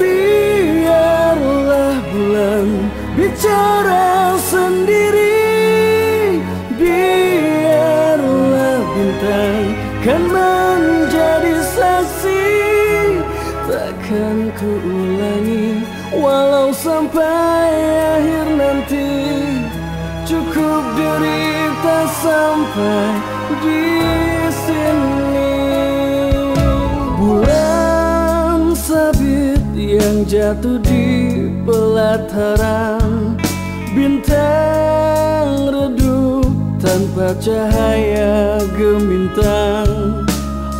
Biarlah bulan bicara sendiri. Biarlah bintang kan menjadi saksi. Takkan ku ulangi walau sampai akhir nanti. Cukup derita sampai di jatuh di pelataran. Bintang redup tanpa cahaya gemintang.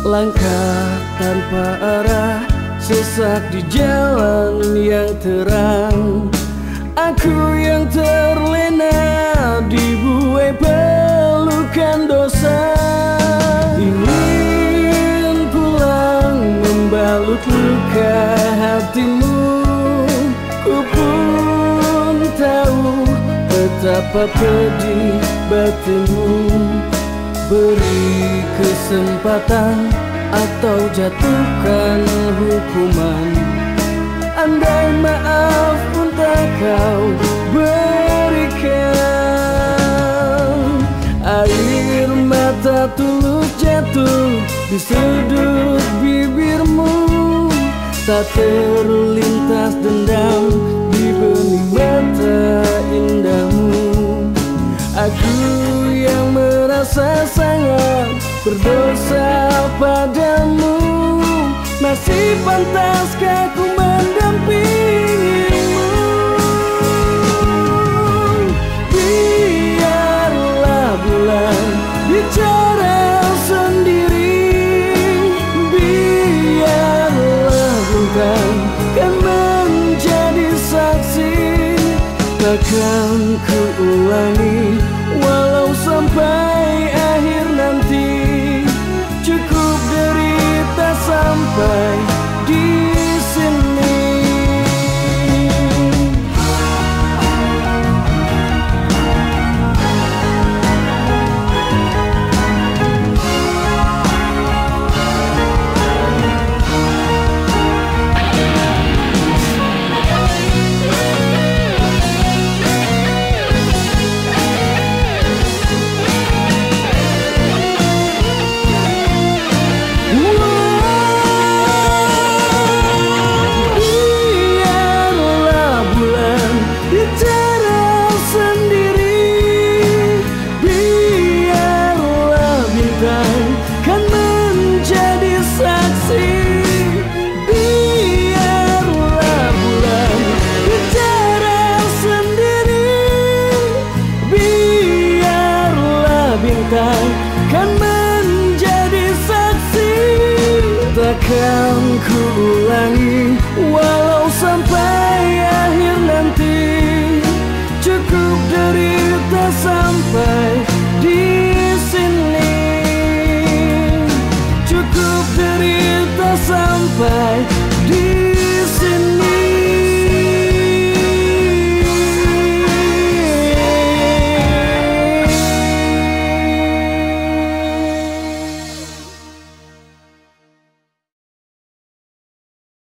Langkah tanpa arah Sesak di jalan yang terang. Aku yang terlena dibuai pelukan dosa. Ingin pulang membalut luka hatimu betapa pedih batinmu. Beri kesempatan atau jatuhkan hukuman. Andai maaf pun tak kau berikan. Air mata tulus jatuh di sudut bibirmu. Tak terlintas dendam Aku yang merasa sangat berdosa padamu. Masih pantaskah ku mendampingimu? Biarlah bulan bicara sendiri. Biarlah bintang kan menjadi saksi. Takkan ku ulangi sampai akhir nanti. Cukup derita sampai Biarlah bintang kan menjadi saksi. Takkan ku ulangi walau sampai akhir nanti. Cukup derita sampai